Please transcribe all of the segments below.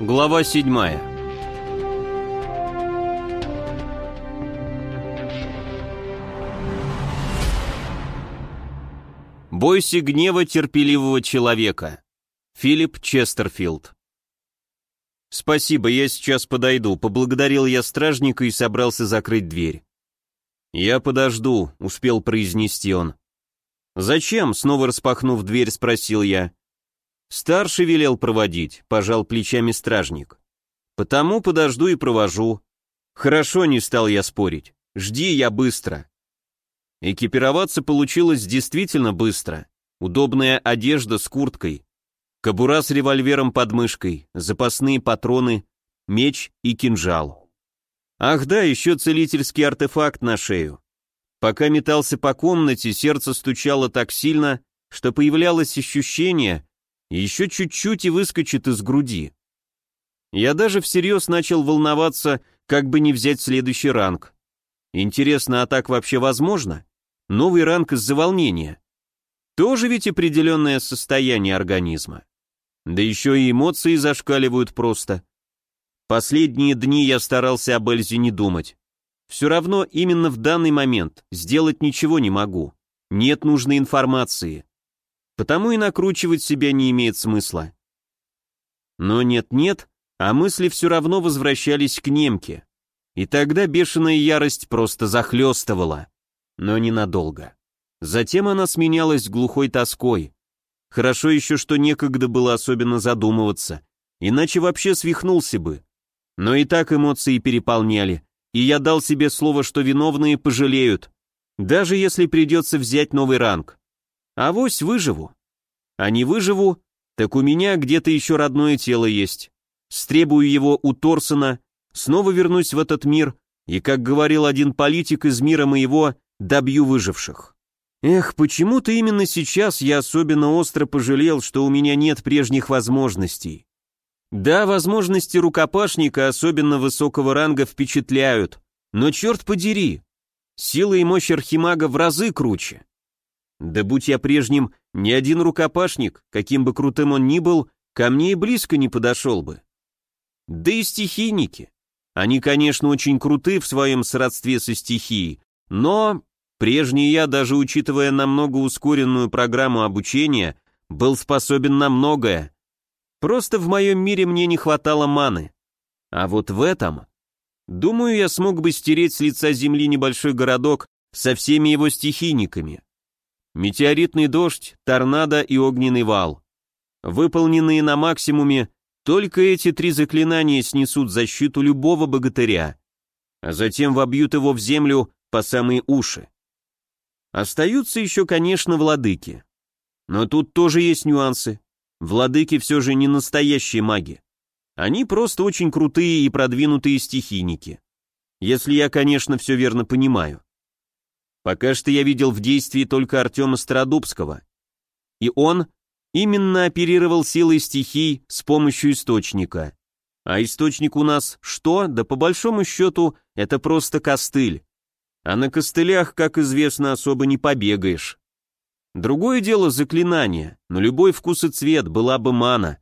Глава 7 Бойся гнева терпеливого человека. Филипп Честерфилд. «Спасибо, я сейчас подойду», — поблагодарил я стражника и собрался закрыть дверь. «Я подожду», — успел произнести он. «Зачем?» — снова распахнув дверь, спросил я. «Старший велел проводить», — пожал плечами стражник. «Потому подожду и провожу». «Хорошо», — не стал я спорить. «Жди, я быстро». Экипироваться получилось действительно быстро. Удобная одежда с курткой, кобура с револьвером под мышкой, запасные патроны, меч и кинжал. Ах да, еще целительский артефакт на шею. Пока метался по комнате, сердце стучало так сильно, что появлялось ощущение, еще чуть-чуть и выскочит из груди. Я даже всерьез начал волноваться, как бы не взять следующий ранг. Интересно, а так вообще возможно? Новый ранг из-за волнения. Тоже ведь определенное состояние организма. Да еще и эмоции зашкаливают просто. Последние дни я старался об Эльзе не думать. Все равно именно в данный момент сделать ничего не могу. Нет нужной информации потому и накручивать себя не имеет смысла. Но нет-нет, а мысли все равно возвращались к немке. И тогда бешеная ярость просто захлестывала. Но ненадолго. Затем она сменялась глухой тоской. Хорошо еще, что некогда было особенно задумываться, иначе вообще свихнулся бы. Но и так эмоции переполняли, и я дал себе слово, что виновные пожалеют, даже если придется взять новый ранг. Авось выживу. А не выживу, так у меня где-то еще родное тело есть. Стребую его у Торсона, снова вернусь в этот мир, и, как говорил один политик из мира моего, добью выживших. Эх, почему-то именно сейчас я особенно остро пожалел, что у меня нет прежних возможностей. Да, возможности рукопашника особенно высокого ранга впечатляют, но черт подери, сила и мощь архимага в разы круче. Да будь я прежним, ни один рукопашник, каким бы крутым он ни был, ко мне и близко не подошел бы. Да и стихийники. Они, конечно, очень круты в своем сродстве со стихией, но прежний я, даже учитывая намного ускоренную программу обучения, был способен на многое. Просто в моем мире мне не хватало маны. А вот в этом... Думаю, я смог бы стереть с лица земли небольшой городок со всеми его стихийниками. Метеоритный дождь, торнадо и огненный вал. Выполненные на максимуме, только эти три заклинания снесут защиту любого богатыря, а затем вобьют его в землю по самые уши. Остаются еще, конечно, владыки. Но тут тоже есть нюансы. Владыки все же не настоящие маги. Они просто очень крутые и продвинутые стихийники. Если я, конечно, все верно понимаю. Пока что я видел в действии только Артема Стародубского. И он именно оперировал силой стихий с помощью источника. А источник у нас что? Да по большому счету это просто костыль. А на костылях, как известно, особо не побегаешь. Другое дело заклинание, но любой вкус и цвет была бы мана.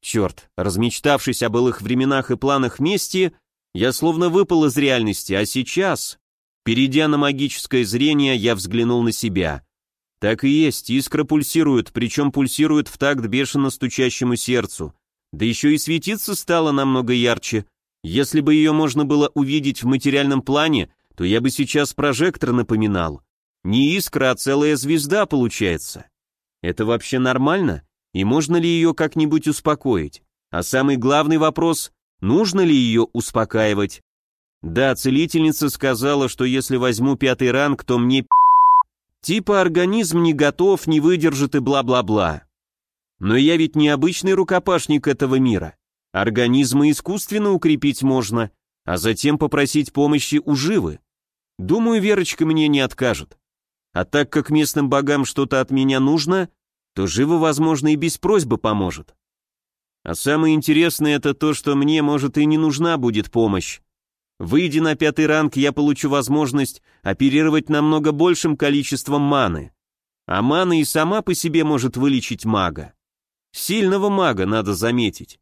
Черт, размечтавшись о былых временах и планах мести, я словно выпал из реальности, а сейчас... Перейдя на магическое зрение, я взглянул на себя. Так и есть, искра пульсирует, причем пульсирует в такт бешено стучащему сердцу. Да еще и светиться стало намного ярче. Если бы ее можно было увидеть в материальном плане, то я бы сейчас прожектор напоминал. Не искра, а целая звезда получается. Это вообще нормально? И можно ли ее как-нибудь успокоить? А самый главный вопрос, нужно ли ее успокаивать? Да, целительница сказала, что если возьму пятый ранг, то мне Типа организм не готов, не выдержит и бла-бла-бла. Но я ведь не обычный рукопашник этого мира. Организмы искусственно укрепить можно, а затем попросить помощи у живы. Думаю, Верочка мне не откажет. А так как местным богам что-то от меня нужно, то Жива, возможно, и без просьбы поможет. А самое интересное это то, что мне, может, и не нужна будет помощь. Выйдя на пятый ранг, я получу возможность оперировать намного большим количеством маны. А мана и сама по себе может вылечить мага. Сильного мага, надо заметить.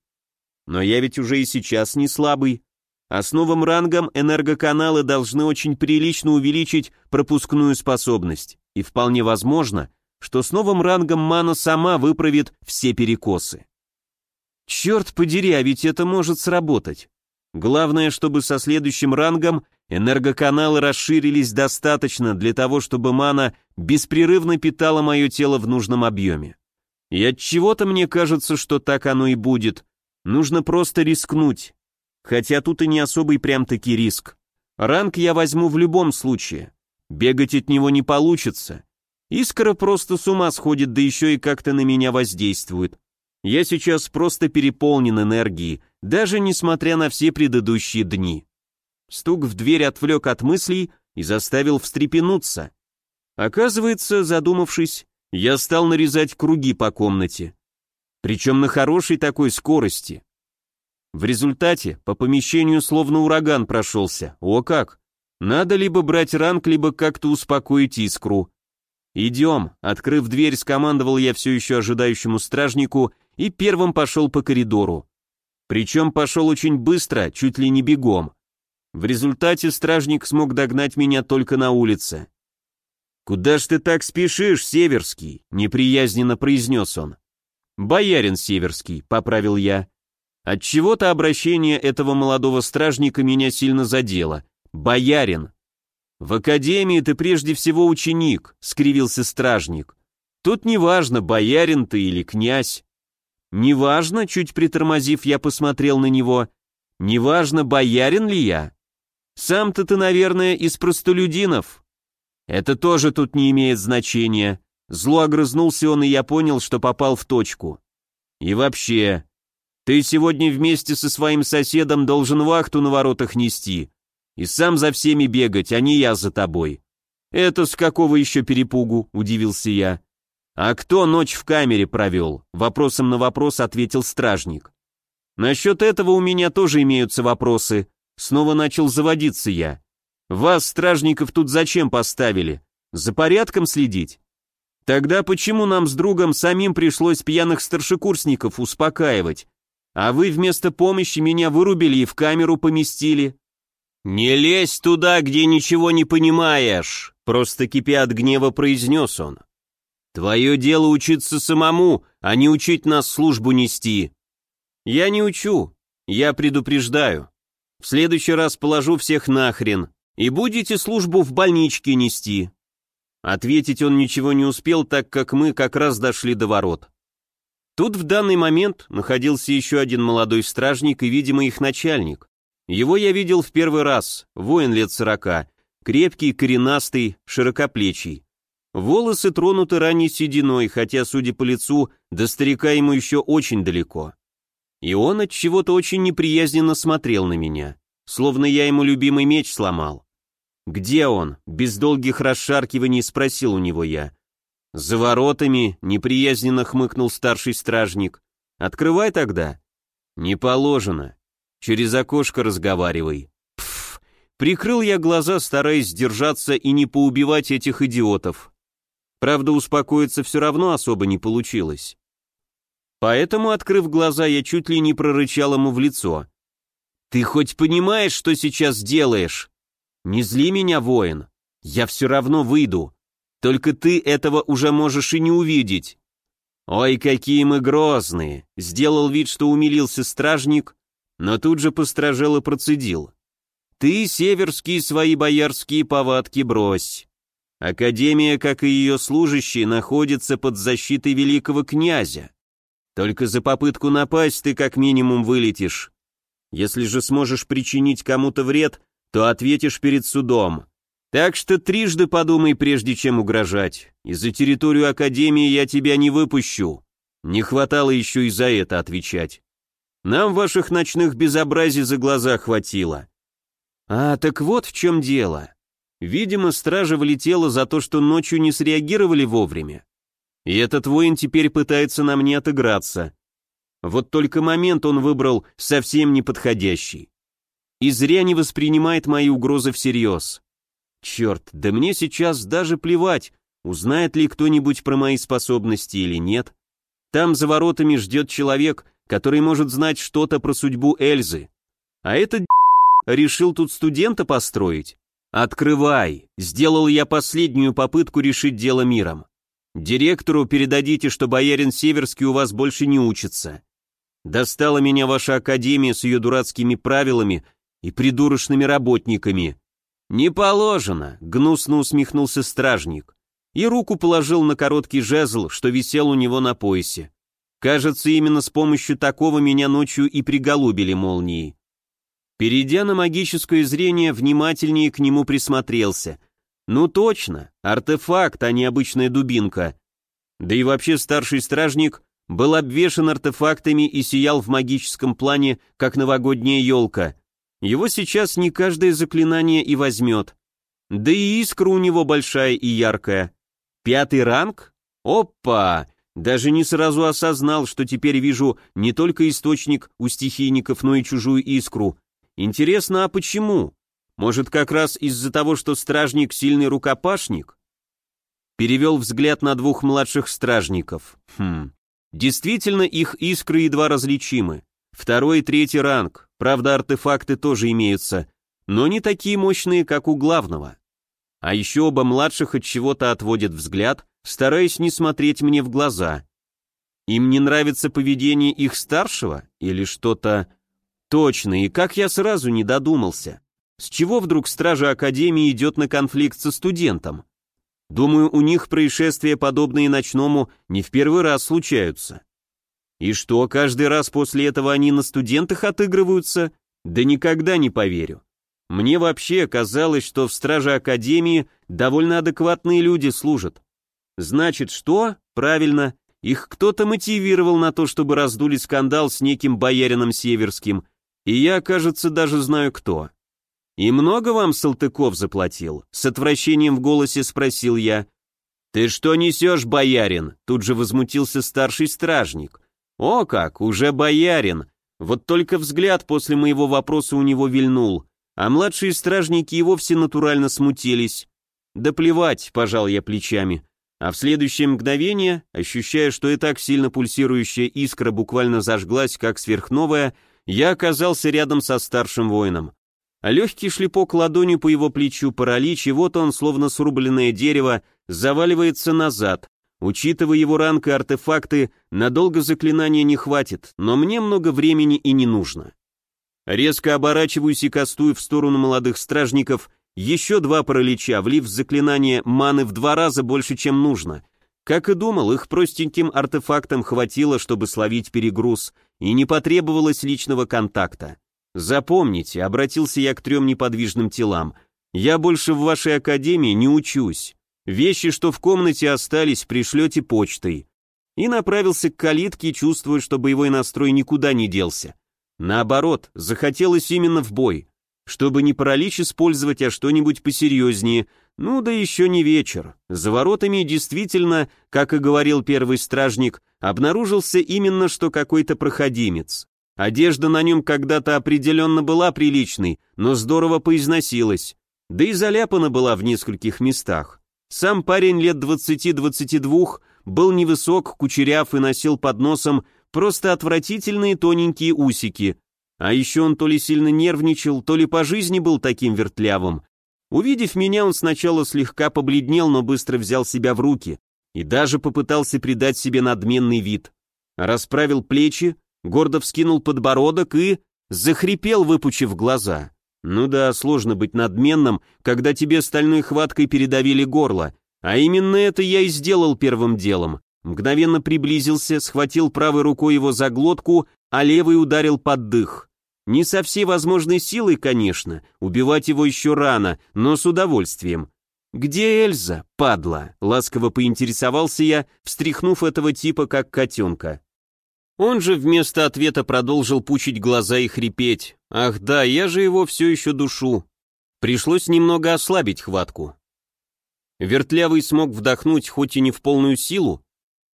Но я ведь уже и сейчас не слабый. А с новым рангом энергоканалы должны очень прилично увеличить пропускную способность. И вполне возможно, что с новым рангом мана сама выправит все перекосы. Черт подери, а ведь это может сработать. Главное, чтобы со следующим рангом энергоканалы расширились достаточно для того, чтобы мана беспрерывно питала мое тело в нужном объеме. И от чего-то мне кажется, что так оно и будет. Нужно просто рискнуть. Хотя тут и не особый прям-таки риск. Ранг я возьму в любом случае. Бегать от него не получится. Искра просто с ума сходит, да еще и как-то на меня воздействует. Я сейчас просто переполнен энергией, даже несмотря на все предыдущие дни. Стук в дверь отвлек от мыслей и заставил встрепенуться. Оказывается, задумавшись, я стал нарезать круги по комнате. Причем на хорошей такой скорости. В результате по помещению словно ураган прошелся. О как! Надо либо брать ранг, либо как-то успокоить искру. «Идем», — открыв дверь, скомандовал я все еще ожидающему стражнику и первым пошел по коридору. Причем пошел очень быстро, чуть ли не бегом. В результате стражник смог догнать меня только на улице. «Куда ж ты так спешишь, Северский?» — неприязненно произнес он. «Боярин Северский», — поправил я. Отчего-то обращение этого молодого стражника меня сильно задело. «Боярин». «В академии ты прежде всего ученик», — скривился стражник. «Тут неважно, боярин ты или князь. «Неважно», — чуть притормозив, я посмотрел на него, «неважно, боярин ли я? Сам-то ты, наверное, из простолюдинов». «Это тоже тут не имеет значения». Зло огрызнулся он, и я понял, что попал в точку. «И вообще, ты сегодня вместе со своим соседом должен вахту на воротах нести и сам за всеми бегать, а не я за тобой». «Это с какого еще перепугу?» — удивился я. «А кто ночь в камере провел?» — вопросом на вопрос ответил стражник. «Насчет этого у меня тоже имеются вопросы. Снова начал заводиться я. Вас, стражников, тут зачем поставили? За порядком следить? Тогда почему нам с другом самим пришлось пьяных старшекурсников успокаивать? А вы вместо помощи меня вырубили и в камеру поместили?» «Не лезь туда, где ничего не понимаешь!» Просто кипя от гнева произнес он. Твое дело учиться самому, а не учить нас службу нести. Я не учу, я предупреждаю. В следующий раз положу всех нахрен, и будете службу в больничке нести. Ответить он ничего не успел, так как мы как раз дошли до ворот. Тут в данный момент находился еще один молодой стражник и, видимо, их начальник. Его я видел в первый раз, воин лет сорока, крепкий, коренастый, широкоплечий. Волосы тронуты ранней сединой, хотя, судя по лицу, до старика ему еще очень далеко. И он от чего-то очень неприязненно смотрел на меня, словно я ему любимый меч сломал. «Где он?» — без долгих расшаркиваний спросил у него я. «За воротами», — неприязненно хмыкнул старший стражник. «Открывай тогда». «Не положено. Через окошко разговаривай». Пф, прикрыл я глаза, стараясь сдержаться и не поубивать этих идиотов. Правда, успокоиться все равно особо не получилось. Поэтому, открыв глаза, я чуть ли не прорычал ему в лицо. «Ты хоть понимаешь, что сейчас делаешь? Не зли меня, воин. Я все равно выйду. Только ты этого уже можешь и не увидеть». «Ой, какие мы грозные!» Сделал вид, что умилился стражник, но тут же постражел и процедил. «Ты, северские свои боярские повадки брось. Академия, как и ее служащие, находится под защитой великого князя. Только за попытку напасть ты как минимум вылетишь. Если же сможешь причинить кому-то вред, то ответишь перед судом. Так что трижды подумай, прежде чем угрожать. И за территорию Академии я тебя не выпущу. Не хватало еще и за это отвечать. Нам ваших ночных безобразий за глаза хватило. А, так вот в чем дело. Видимо, стража влетела за то, что ночью не среагировали вовремя. И этот воин теперь пытается на мне отыграться. Вот только момент он выбрал совсем неподходящий. И зря не воспринимает мои угрозы всерьез. Черт, да мне сейчас даже плевать, узнает ли кто-нибудь про мои способности или нет. Там за воротами ждет человек, который может знать что-то про судьбу Эльзы. А этот решил тут студента построить. Открывай. Сделал я последнюю попытку решить дело миром. Директору передадите, что боярин Северский у вас больше не учится. Достала меня ваша академия с ее дурацкими правилами и придурочными работниками. Не положено, гнусно усмехнулся стражник и руку положил на короткий жезл, что висел у него на поясе. Кажется, именно с помощью такого меня ночью и приголубили молнией. Перейдя на магическое зрение, внимательнее к нему присмотрелся. Ну точно, артефакт, а не обычная дубинка. Да и вообще старший стражник был обвешан артефактами и сиял в магическом плане, как новогодняя елка. Его сейчас не каждое заклинание и возьмет. Да и искра у него большая и яркая. Пятый ранг? Опа! Даже не сразу осознал, что теперь вижу не только источник у стихийников, но и чужую искру. Интересно, а почему? Может, как раз из-за того, что стражник сильный рукопашник? Перевел взгляд на двух младших стражников. Хм. Действительно, их искры едва различимы. Второй и третий ранг. Правда, артефакты тоже имеются, но не такие мощные, как у главного. А еще оба младших от чего-то отводят взгляд, стараясь не смотреть мне в глаза. Им не нравится поведение их старшего или что-то... Точно, и как я сразу не додумался. С чего вдруг стража Академии идет на конфликт со студентом? Думаю, у них происшествия, подобные ночному, не в первый раз случаются. И что, каждый раз после этого они на студентах отыгрываются? Да никогда не поверю. Мне вообще казалось, что в страже Академии довольно адекватные люди служат. Значит, что? Правильно, их кто-то мотивировал на то, чтобы раздули скандал с неким боярином Северским, и я, кажется, даже знаю кто. «И много вам Салтыков заплатил?» С отвращением в голосе спросил я. «Ты что несешь, боярин?» Тут же возмутился старший стражник. «О как, уже боярин!» Вот только взгляд после моего вопроса у него вильнул а младшие стражники и вовсе натурально смутились. Да плевать, пожал я плечами, а в следующее мгновение, ощущая, что и так сильно пульсирующая искра буквально зажглась, как сверхновая, я оказался рядом со старшим воином. Легкий шлепок ладонью по его плечу паралич, и вот он, словно срубленное дерево, заваливается назад. Учитывая его ранг и артефакты, надолго заклинания не хватит, но мне много времени и не нужно. Резко оборачиваюсь и кастую в сторону молодых стражников еще два паралича, влив заклинание маны в два раза больше, чем нужно. Как и думал, их простеньким артефактом хватило, чтобы словить перегруз, и не потребовалось личного контакта. Запомните, обратился я к трем неподвижным телам, я больше в вашей академии не учусь. Вещи, что в комнате остались, пришлете почтой. И направился к калитке, чувствуя, что боевой настрой никуда не делся. Наоборот, захотелось именно в бой, чтобы не паралич использовать, а что-нибудь посерьезнее. Ну да еще не вечер. За воротами действительно, как и говорил первый стражник, обнаружился именно что какой-то проходимец. Одежда на нем когда-то определенно была приличной, но здорово поизносилась. Да и заляпана была в нескольких местах. Сам парень лет 20-22 был невысок, кучеряв и носил под носом Просто отвратительные тоненькие усики. А еще он то ли сильно нервничал, то ли по жизни был таким вертлявым. Увидев меня, он сначала слегка побледнел, но быстро взял себя в руки и даже попытался придать себе надменный вид. Расправил плечи, гордо вскинул подбородок и захрипел, выпучив глаза. Ну да, сложно быть надменным, когда тебе стальной хваткой передавили горло, а именно это я и сделал первым делом. Мгновенно приблизился, схватил правой рукой его за глотку, а левый ударил под дых. Не со всей возможной силой, конечно, убивать его еще рано, но с удовольствием. «Где Эльза, падла?» — ласково поинтересовался я, встряхнув этого типа как котенка. Он же вместо ответа продолжил пучить глаза и хрипеть. «Ах да, я же его все еще душу». Пришлось немного ослабить хватку. Вертлявый смог вдохнуть хоть и не в полную силу,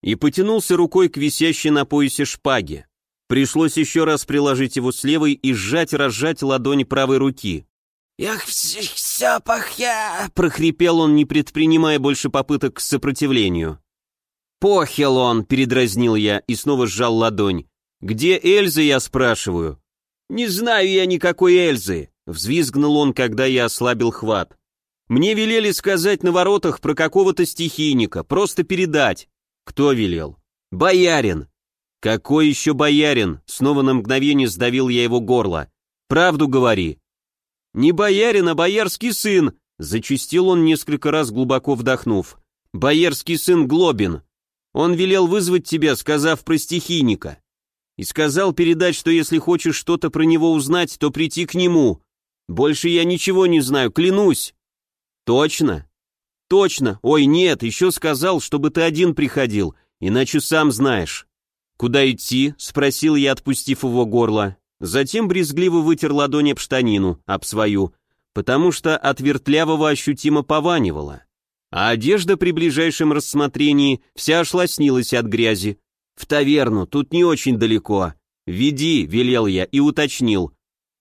и потянулся рукой к висящей на поясе шпаге. Пришлось еще раз приложить его с левой и сжать-разжать ладонь правой руки. «Ях, все пахя!» — прохрипел он, не предпринимая больше попыток к сопротивлению. «Похел он!» — передразнил я и снова сжал ладонь. «Где Эльза, я спрашиваю?» «Не знаю я никакой Эльзы!» — взвизгнул он, когда я ослабил хват. «Мне велели сказать на воротах про какого-то стихийника, просто передать». «Кто велел?» «Боярин!» «Какой еще боярин?» Снова на мгновение сдавил я его горло. «Правду говори». «Не боярин, а боярский сын!» Зачистил он несколько раз, глубоко вдохнув. «Боярский сын Глобин. Он велел вызвать тебя, сказав про стихийника. И сказал передать, что если хочешь что-то про него узнать, то прийти к нему. Больше я ничего не знаю, клянусь». «Точно?» «Точно. Ой, нет, еще сказал, чтобы ты один приходил, иначе сам знаешь». «Куда идти?» — спросил я, отпустив его горло. Затем брезгливо вытер ладонь об штанину, об свою, потому что от вертлявого ощутимо пованивало. А одежда при ближайшем рассмотрении вся ошлоснилась от грязи. «В таверну, тут не очень далеко. Веди», — велел я и уточнил.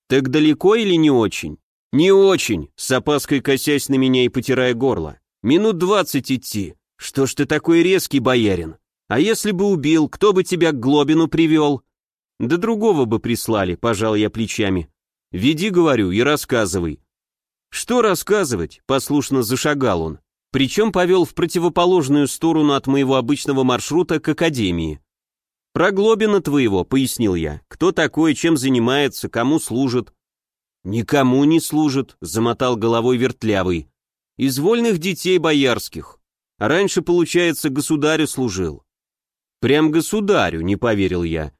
«Так далеко или не очень?» «Не очень», — с опаской косясь на меня и потирая горло. «Минут двадцать идти. Что ж ты такой резкий, боярин?» А если бы убил, кто бы тебя к Глобину привел? Да другого бы прислали, пожал я плечами. Веди, говорю, и рассказывай. Что рассказывать? Послушно зашагал он. Причем повел в противоположную сторону от моего обычного маршрута к академии. «Про Глобина твоего», — пояснил я. «Кто такой, чем занимается, кому служит?» «Никому не служит», — замотал головой вертлявый. «Из вольных детей боярских. Раньше, получается, государю служил. Прям государю, не поверил я.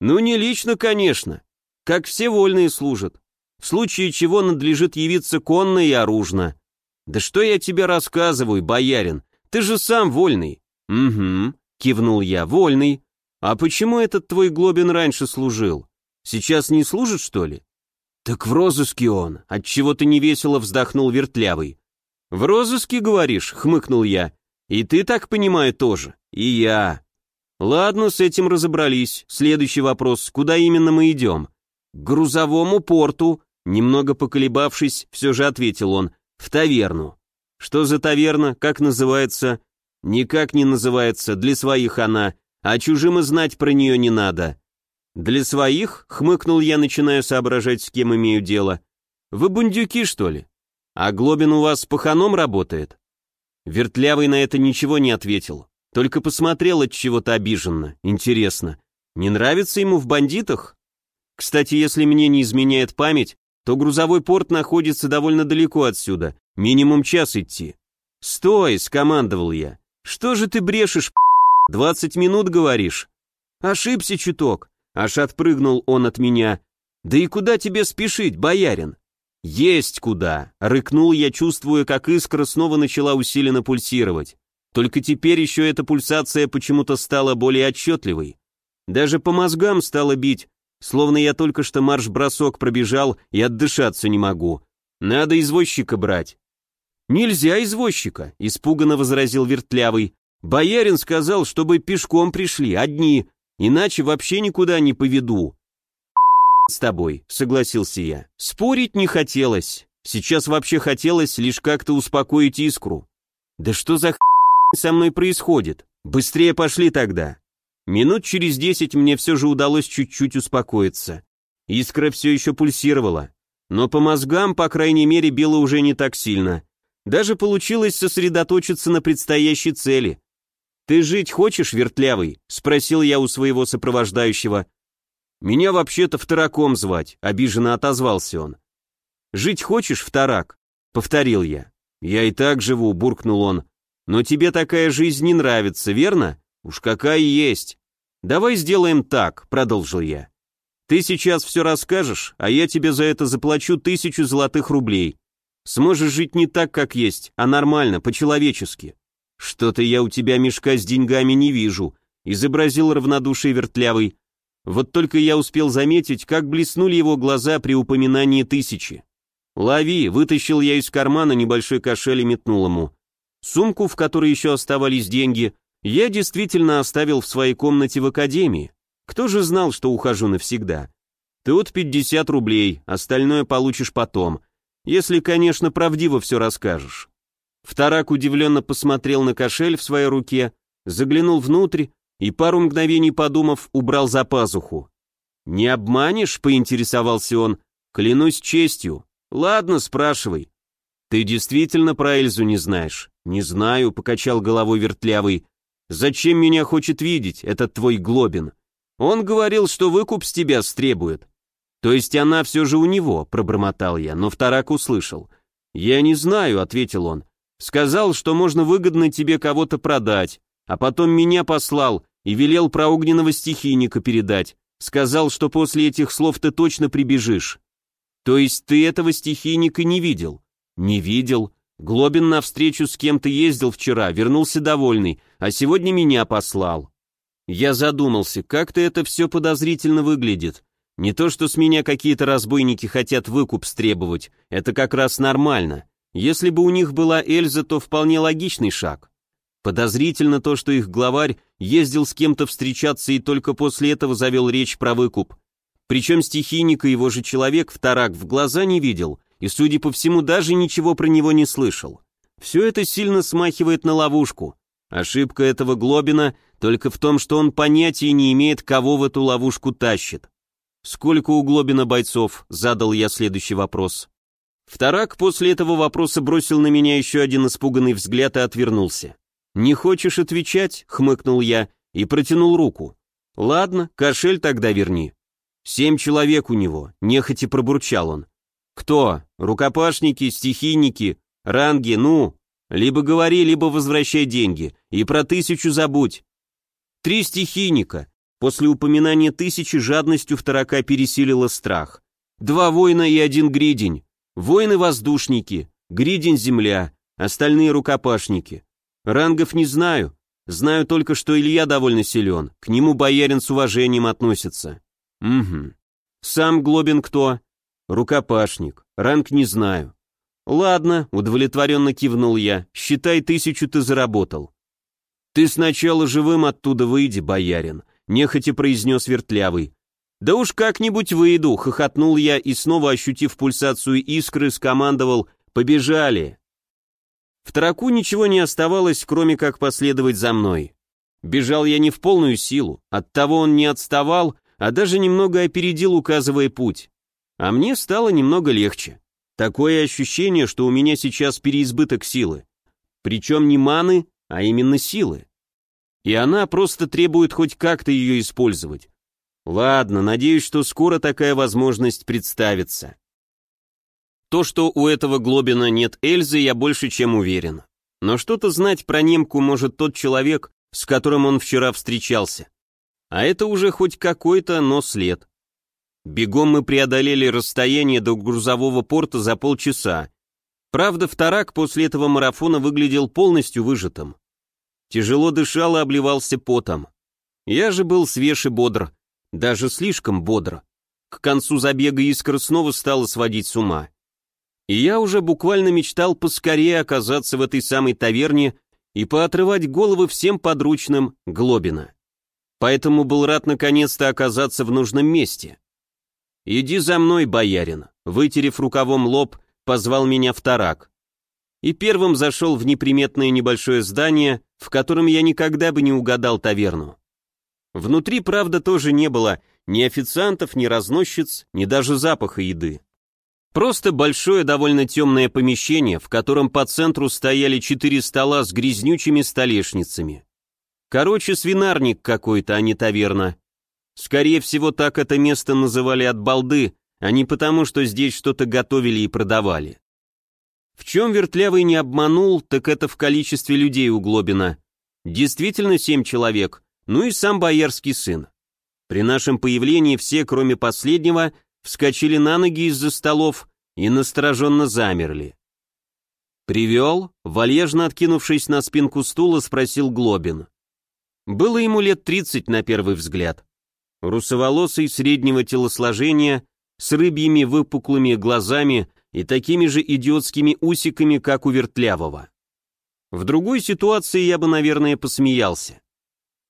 Ну не лично, конечно. Как все вольные служат. В случае чего надлежит явиться конно и оружно. Да что я тебе рассказываю, боярин? Ты же сам вольный. Угу, кивнул я, вольный. А почему этот твой Глобин раньше служил? Сейчас не служит, что ли? Так в розыске он, отчего ты невесело вздохнул вертлявый. В розыске, говоришь, хмыкнул я. И ты так понимаю тоже. И я. Ладно, с этим разобрались. Следующий вопрос, куда именно мы идем? К грузовому порту, немного поколебавшись, все же ответил он, в таверну. Что за таверна, как называется? Никак не называется, для своих она, а чужим и знать про нее не надо. Для своих, хмыкнул я, начиная соображать, с кем имею дело. Вы бундюки, что ли? А Глобин у вас паханом работает? Вертлявый на это ничего не ответил. Только посмотрел от чего-то обиженно. Интересно, не нравится ему в бандитах? Кстати, если мне не изменяет память, то грузовой порт находится довольно далеко отсюда, минимум час идти. «Стой!» — скомандовал я. «Что же ты брешешь, Двадцать минут, говоришь?» «Ошибся чуток», — аж отпрыгнул он от меня. «Да и куда тебе спешить, боярин?» «Есть куда!» — рыкнул я, чувствуя, как искра снова начала усиленно пульсировать. Только теперь еще эта пульсация почему-то стала более отчетливой. Даже по мозгам стало бить, словно я только что марш-бросок пробежал и отдышаться не могу. Надо извозчика брать. «Нельзя извозчика», — испуганно возразил Вертлявый. «Боярин сказал, чтобы пешком пришли, одни, иначе вообще никуда не поведу». «С тобой», — согласился я. Спорить не хотелось. Сейчас вообще хотелось лишь как-то успокоить искру. «Да что за х со мной происходит? Быстрее пошли тогда. Минут через десять мне все же удалось чуть-чуть успокоиться. Искра все еще пульсировала. Но по мозгам, по крайней мере, било уже не так сильно. Даже получилось сосредоточиться на предстоящей цели. «Ты жить хочешь, вертлявый?» — спросил я у своего сопровождающего. «Меня вообще-то втораком звать», — обиженно отозвался он. «Жить хочешь, вторак?» — повторил я. «Я и так живу», — буркнул он. Но тебе такая жизнь не нравится, верно? Уж какая есть. Давай сделаем так, продолжил я. Ты сейчас все расскажешь, а я тебе за это заплачу тысячу золотых рублей. Сможешь жить не так, как есть, а нормально, по-человечески. Что-то я у тебя мешка с деньгами не вижу, изобразил равнодушие вертлявый. Вот только я успел заметить, как блеснули его глаза при упоминании тысячи. «Лови!» — вытащил я из кармана небольшой кошель и метнул ему. Сумку, в которой еще оставались деньги, я действительно оставил в своей комнате в академии. Кто же знал, что ухожу навсегда? Тут 50 рублей, остальное получишь потом. Если, конечно, правдиво все расскажешь. Вторак удивленно посмотрел на кошель в своей руке, заглянул внутрь и пару мгновений подумав, убрал за пазуху. «Не обманешь?» — поинтересовался он. «Клянусь честью. Ладно, спрашивай». «Ты действительно про Эльзу не знаешь?» «Не знаю», — покачал головой вертлявый. «Зачем меня хочет видеть этот твой Глобин? Он говорил, что выкуп с тебя стребует». «То есть она все же у него», — пробормотал я, но вторак услышал. «Я не знаю», — ответил он. «Сказал, что можно выгодно тебе кого-то продать, а потом меня послал и велел про огненного стихийника передать. Сказал, что после этих слов ты точно прибежишь. То есть ты этого стихийника не видел? Не видел. Глобин навстречу с кем-то ездил вчера, вернулся довольный, а сегодня меня послал. Я задумался, как-то это все подозрительно выглядит. Не то, что с меня какие-то разбойники хотят выкуп стребовать, это как раз нормально. Если бы у них была Эльза, то вполне логичный шаг. Подозрительно то, что их главарь ездил с кем-то встречаться и только после этого завел речь про выкуп. Причем стихийник и его же человек вторак в глаза не видел, и, судя по всему, даже ничего про него не слышал. Все это сильно смахивает на ловушку. Ошибка этого Глобина только в том, что он понятия не имеет, кого в эту ловушку тащит. «Сколько у Глобина бойцов?» — задал я следующий вопрос. Вторак после этого вопроса бросил на меня еще один испуганный взгляд и отвернулся. «Не хочешь отвечать?» — хмыкнул я и протянул руку. «Ладно, кошель тогда верни». «Семь человек у него», — нехотя пробурчал он. «Кто? Рукопашники, стихийники, ранги, ну? Либо говори, либо возвращай деньги, и про тысячу забудь». Три стихийника. После упоминания тысячи жадностью второка пересилила страх. Два воина и один гридень. Воины-воздушники, гридень-земля, остальные рукопашники. Рангов не знаю. Знаю только, что Илья довольно силен. К нему боярин с уважением относится. Угу. Сам Глобин кто? Рукопашник. Ранг не знаю. Ладно, удовлетворенно кивнул я. Считай, тысячу ты заработал. Ты сначала живым оттуда выйди, боярин, нехотя произнес вертлявый. Да уж как-нибудь выйду, хохотнул я и снова ощутив пульсацию искры, скомандовал «Побежали!». В тараку ничего не оставалось, кроме как последовать за мной. Бежал я не в полную силу, оттого он не отставал, а даже немного опередил, указывая путь. А мне стало немного легче. Такое ощущение, что у меня сейчас переизбыток силы. Причем не маны, а именно силы. И она просто требует хоть как-то ее использовать. Ладно, надеюсь, что скоро такая возможность представится. То, что у этого Глобина нет Эльзы, я больше чем уверен. Но что-то знать про немку может тот человек, с которым он вчера встречался. А это уже хоть какой-то, но след. Бегом мы преодолели расстояние до грузового порта за полчаса. Правда, вторак после этого марафона выглядел полностью выжатым. Тяжело дышал и обливался потом. Я же был свеж и бодр, даже слишком бодр. К концу забега искра снова стала сводить с ума. И я уже буквально мечтал поскорее оказаться в этой самой таверне и поотрывать головы всем подручным Глобина. Поэтому был рад наконец-то оказаться в нужном месте. «Иди за мной, боярин», вытерев рукавом лоб, позвал меня вторак. И первым зашел в неприметное небольшое здание, в котором я никогда бы не угадал таверну. Внутри, правда, тоже не было ни официантов, ни разносчиц, ни даже запаха еды. Просто большое довольно темное помещение, в котором по центру стояли четыре стола с грязнючими столешницами. Короче, свинарник какой-то, а не таверна. Скорее всего, так это место называли от балды, а не потому, что здесь что-то готовили и продавали. В чем Вертлявый не обманул, так это в количестве людей у Глобина. Действительно семь человек, ну и сам боярский сын. При нашем появлении все, кроме последнего, вскочили на ноги из-за столов и настороженно замерли. «Привел?» — вальяжно откинувшись на спинку стула, спросил Глобин. Было ему лет тридцать на первый взгляд. Русоволосый среднего телосложения, с рыбьими выпуклыми глазами и такими же идиотскими усиками, как у Вертлявого. В другой ситуации я бы, наверное, посмеялся.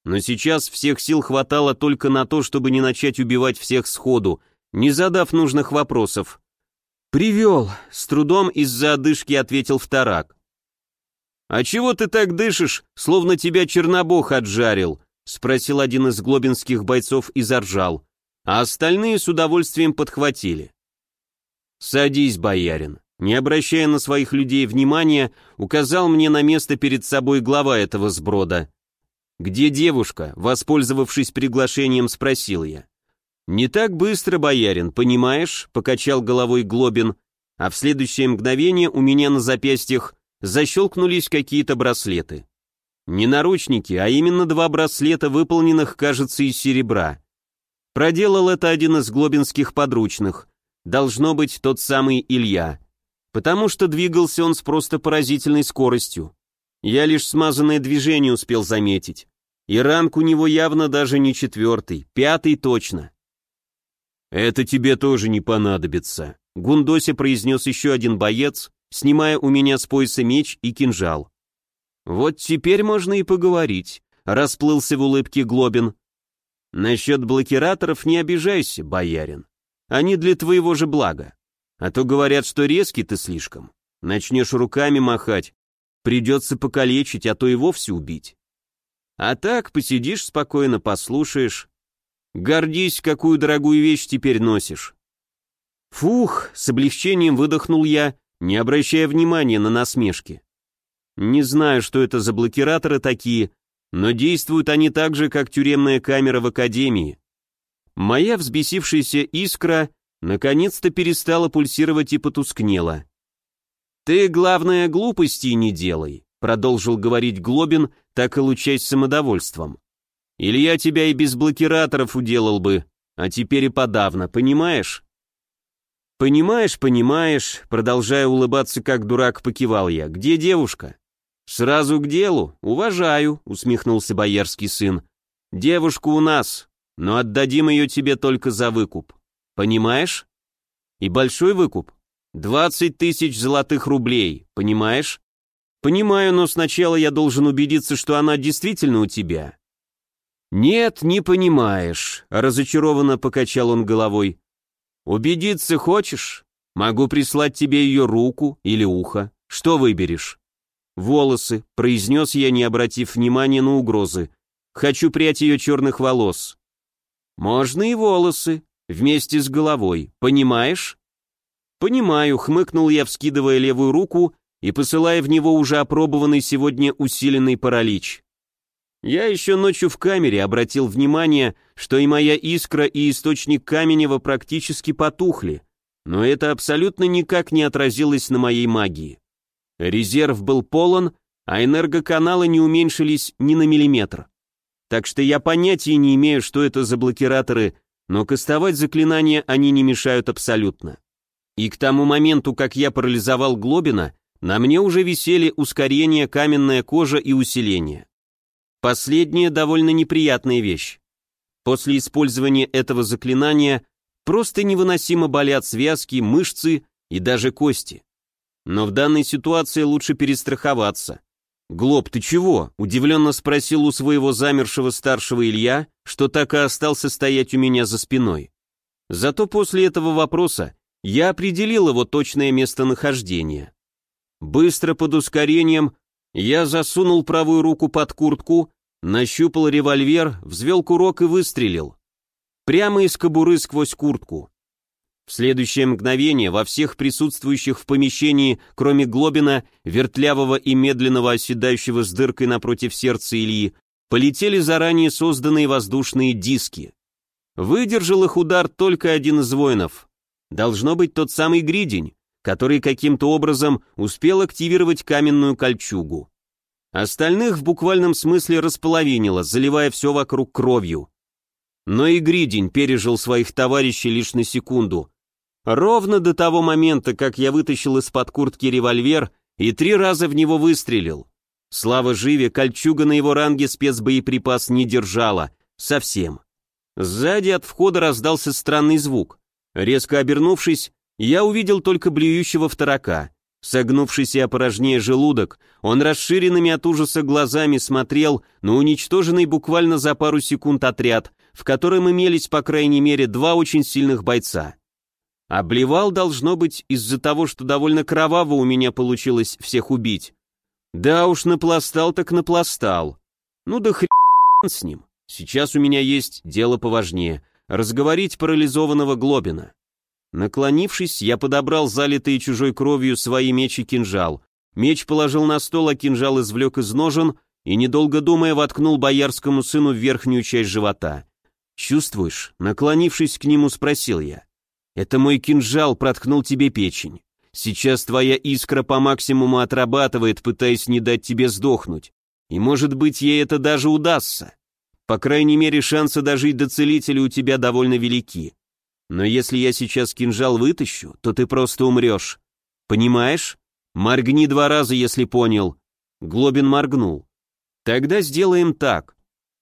Но сейчас всех сил хватало только на то, чтобы не начать убивать всех сходу, не задав нужных вопросов. «Привел», — с трудом из-за одышки ответил вторак. «А чего ты так дышишь, словно тебя Чернобог отжарил?» — спросил один из глобинских бойцов и заржал, а остальные с удовольствием подхватили. «Садись, боярин», не обращая на своих людей внимания, указал мне на место перед собой глава этого сброда. «Где девушка?» — воспользовавшись приглашением, спросил я. «Не так быстро, боярин, понимаешь?» — покачал головой Глобин, а в следующее мгновение у меня на запястьях защелкнулись какие-то браслеты. Не наручники, а именно два браслета, выполненных, кажется, из серебра. Проделал это один из глобинских подручных. Должно быть тот самый Илья. Потому что двигался он с просто поразительной скоростью. Я лишь смазанное движение успел заметить. И ранг у него явно даже не четвертый, пятый точно. «Это тебе тоже не понадобится», — Гундоси произнес еще один боец, снимая у меня с пояса меч и кинжал. «Вот теперь можно и поговорить», — расплылся в улыбке Глобин. «Насчет блокираторов не обижайся, боярин. Они для твоего же блага. А то говорят, что резкий ты слишком. Начнешь руками махать, придется покалечить, а то и вовсе убить. А так посидишь спокойно, послушаешь. Гордись, какую дорогую вещь теперь носишь. Фух, с облегчением выдохнул я, не обращая внимания на насмешки. Не знаю, что это за блокираторы такие, но действуют они так же, как тюремная камера в академии. Моя взбесившаяся искра наконец-то перестала пульсировать и потускнела. «Ты, главное, глупостей не делай», — продолжил говорить Глобин, так и лучаясь самодовольством. «Или я тебя и без блокираторов уделал бы, а теперь и подавно, понимаешь?» «Понимаешь, понимаешь», продолжая улыбаться как дурак, покивал я. «Где девушка?» «Сразу к делу, уважаю», усмехнулся боярский сын. «Девушка у нас, но отдадим ее тебе только за выкуп. Понимаешь? И большой выкуп? Двадцать тысяч золотых рублей, понимаешь? Понимаю, но сначала я должен убедиться, что она действительно у тебя. Нет, не понимаешь, разочарованно покачал он головой. Убедиться хочешь? Могу прислать тебе ее руку или ухо. Что выберешь? Волосы, произнес я, не обратив внимания на угрозы. Хочу прядь ее черных волос. Можно и волосы, вместе с головой, понимаешь? Понимаю, хмыкнул я, вскидывая левую руку и посылая в него уже опробованный сегодня усиленный паралич. Я еще ночью в камере обратил внимание, что и моя искра, и источник Каменева практически потухли, но это абсолютно никак не отразилось на моей магии. Резерв был полон, а энергоканалы не уменьшились ни на миллиметр. Так что я понятия не имею, что это за блокираторы, но кастовать заклинания они не мешают абсолютно. И к тому моменту, как я парализовал Глобина, на мне уже висели ускорение, каменная кожа и усиление. Последняя довольно неприятная вещь. После использования этого заклинания просто невыносимо болят связки, мышцы и даже кости. Но в данной ситуации лучше перестраховаться. «Глоб, ты чего?» – удивленно спросил у своего замершего старшего Илья, что так и остался стоять у меня за спиной. Зато после этого вопроса я определил его точное местонахождение. Быстро под ускорением я засунул правую руку под куртку Нащупал револьвер, взвел курок и выстрелил. Прямо из кобуры сквозь куртку. В следующее мгновение во всех присутствующих в помещении, кроме Глобина, вертлявого и медленного оседающего с дыркой напротив сердца Ильи, полетели заранее созданные воздушные диски. Выдержал их удар только один из воинов. Должно быть тот самый Гридень, который каким-то образом успел активировать каменную кольчугу. Остальных в буквальном смысле располовинило, заливая все вокруг кровью. Но и Гридень пережил своих товарищей лишь на секунду. Ровно до того момента, как я вытащил из-под куртки револьвер и три раза в него выстрелил. Слава живе, кольчуга на его ранге спецбоеприпас не держала. Совсем. Сзади от входа раздался странный звук. Резко обернувшись, я увидел только блюющего второка. Согнувшийся опорожнее желудок, он расширенными от ужаса глазами смотрел на уничтоженный буквально за пару секунд отряд, в котором имелись по крайней мере два очень сильных бойца. Обливал, должно быть, из-за того, что довольно кроваво у меня получилось всех убить. Да уж, напластал так напластал. Ну да хрен с ним. Сейчас у меня есть дело поважнее — разговорить парализованного Глобина. Наклонившись, я подобрал залитые чужой кровью свои меч и кинжал. Меч положил на стол, а кинжал извлек из ножен и, недолго думая, воткнул боярскому сыну верхнюю часть живота. «Чувствуешь?» Наклонившись к нему, спросил я. «Это мой кинжал проткнул тебе печень. Сейчас твоя искра по максимуму отрабатывает, пытаясь не дать тебе сдохнуть. И, может быть, ей это даже удастся. По крайней мере, шансы дожить до целителя у тебя довольно велики. Но если я сейчас кинжал вытащу, то ты просто умрешь. Понимаешь? Моргни два раза, если понял. Глобин моргнул. Тогда сделаем так.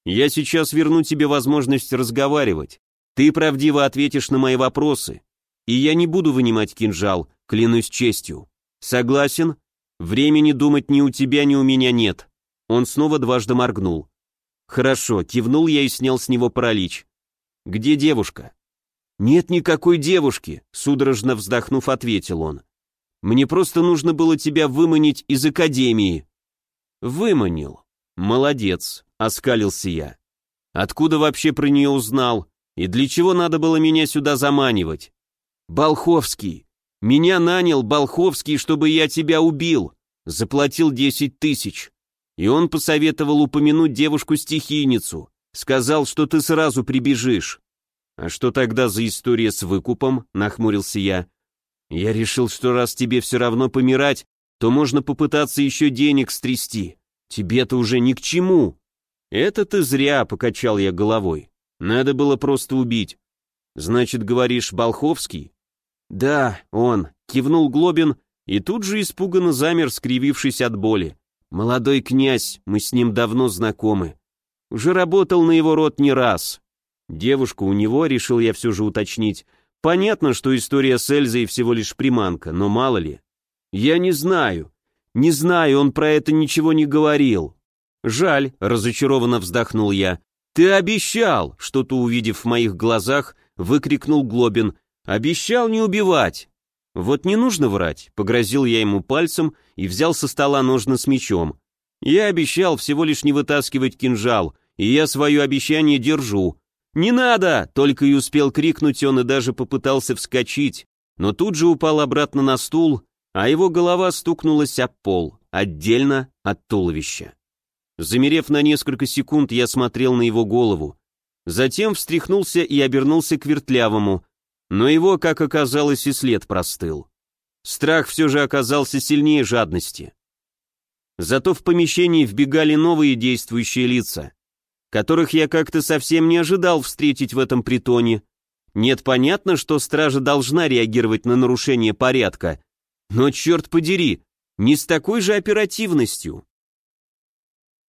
Я сейчас верну тебе возможность разговаривать. Ты правдиво ответишь на мои вопросы. И я не буду вынимать кинжал, клянусь честью. Согласен? Времени думать ни у тебя, ни у меня нет. Он снова дважды моргнул. Хорошо, кивнул я и снял с него паралич. Где девушка? Нет никакой девушки, судорожно вздохнув, ответил он. Мне просто нужно было тебя выманить из академии. Выманил. Молодец, оскалился я. Откуда вообще про нее узнал? И для чего надо было меня сюда заманивать? Болховский. Меня нанял Болховский, чтобы я тебя убил. Заплатил десять тысяч. И он посоветовал упомянуть девушку-стихийницу. Сказал, что ты сразу прибежишь. А что тогда за история с выкупом? Нахмурился я. Я решил, что раз тебе все равно помирать, то можно попытаться еще денег стрясти. Тебе-то уже ни к чему. Это ты зря, покачал я головой. Надо было просто убить. Значит, говоришь, Болховский? Да, он, кивнул Глобин и тут же испуганно замер, скривившись от боли. Молодой князь, мы с ним давно знакомы. Уже работал на его род не раз. Девушку у него, решил я все же уточнить. Понятно, что история с Эльзой всего лишь приманка, но мало ли. Я не знаю. Не знаю, он про это ничего не говорил. Жаль, разочарованно вздохнул я. Ты обещал, что-то увидев в моих глазах, выкрикнул Глобин. Обещал не убивать. «Вот не нужно врать», — погрозил я ему пальцем и взял со стола ножны с мечом. «Я обещал всего лишь не вытаскивать кинжал, и я свое обещание держу». «Не надо!» — только и успел крикнуть он и даже попытался вскочить, но тут же упал обратно на стул, а его голова стукнулась об пол, отдельно от туловища. Замерев на несколько секунд, я смотрел на его голову. Затем встряхнулся и обернулся к вертлявому, но его, как оказалось, и след простыл. Страх все же оказался сильнее жадности. Зато в помещении вбегали новые действующие лица, которых я как-то совсем не ожидал встретить в этом притоне. Нет, понятно, что стража должна реагировать на нарушение порядка, но черт подери, не с такой же оперативностью.